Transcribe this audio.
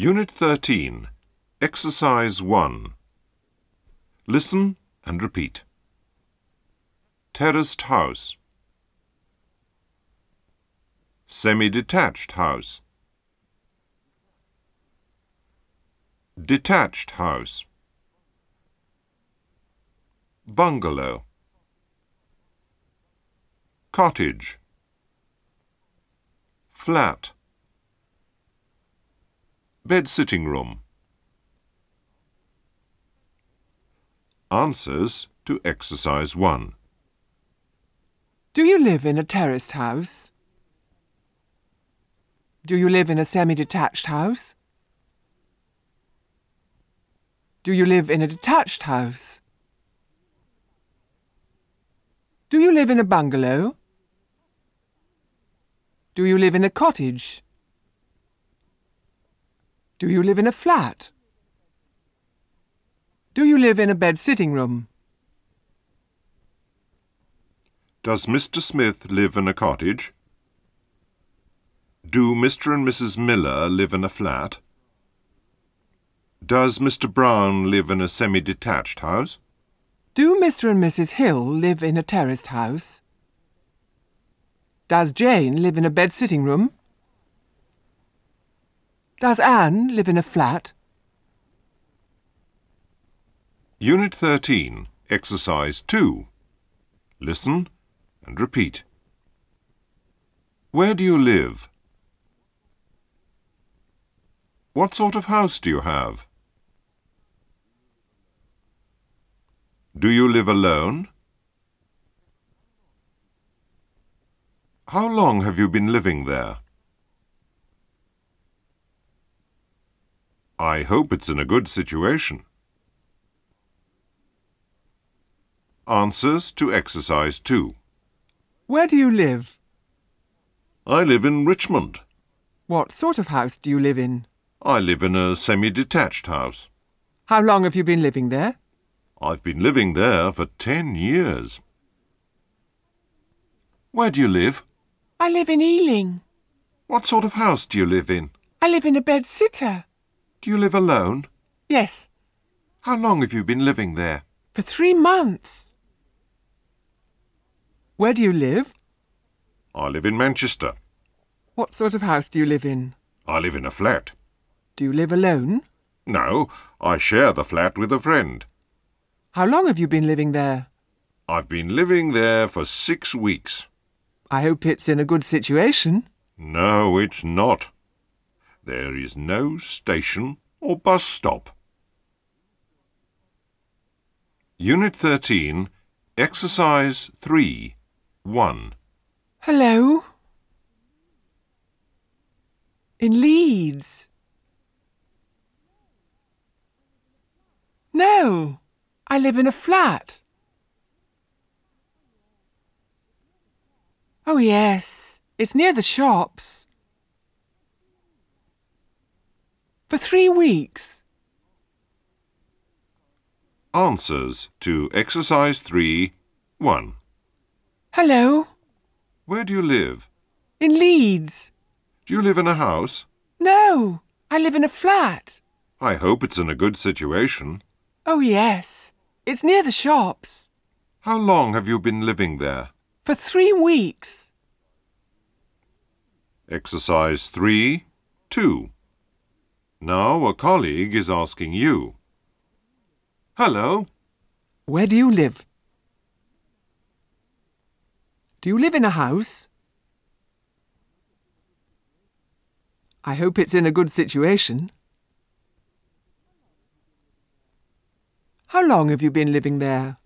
Unit 13. Exercise 1. Listen and repeat. Terraced house. Semi-detached house. Detached house. Bungalow. Cottage. Flat. Bed-sitting room. Answers to exercise 1. Do you live in a terraced house? Do you live in a semi-detached house? Do you live in a detached house? Do you live in a bungalow? Do you live in a cottage? Do you live in a flat? Do you live in a bed-sitting room? Does Mr. Smith live in a cottage? Do Mr. and Mrs. Miller live in a flat? Does Mr. Brown live in a semi-detached house? Do Mr. and Mrs. Hill live in a terraced house? Does Jane live in a bed-sitting room? Does Anne live in a flat? Unit 13, Exercise 2. Listen and repeat. Where do you live? What sort of house do you have? Do you live alone? How long have you been living there? I hope it's in a good situation. Answers to exercise 2. Where do you live? I live in Richmond. What sort of house do you live in? I live in a semi-detached house. How long have you been living there? I've been living there for ten years. Where do you live? I live in Ealing. What sort of house do you live in? I live in a bed-sitter. Do you live alone? Yes, How long have you been living there? for three months. Where do you live? I live in Manchester. What sort of house do you live in? I live in a flat. Do you live alone? No, I share the flat with a friend. How long have you been living there? I've been living there for six weeks. I hope it's in a good situation. No, it's not. There is no station or bus stop. Unit 13, Exercise 3, 1. Hello? In Leeds? No, I live in a flat. Oh, yes, it's near the shops. For three weeks. Answers to Exercise 3, 1. Hello? Where do you live? In Leeds? Do you live in a house? No, I live in a flat. I hope it's in a good situation. Oh, yes, it's near the shops. How long have you been living there? For three weeks. Exercise 3, 2. Now a colleague is asking you. Hello, Where do you live? Do you live in a house? I hope it's in a good situation. How long have you been living there?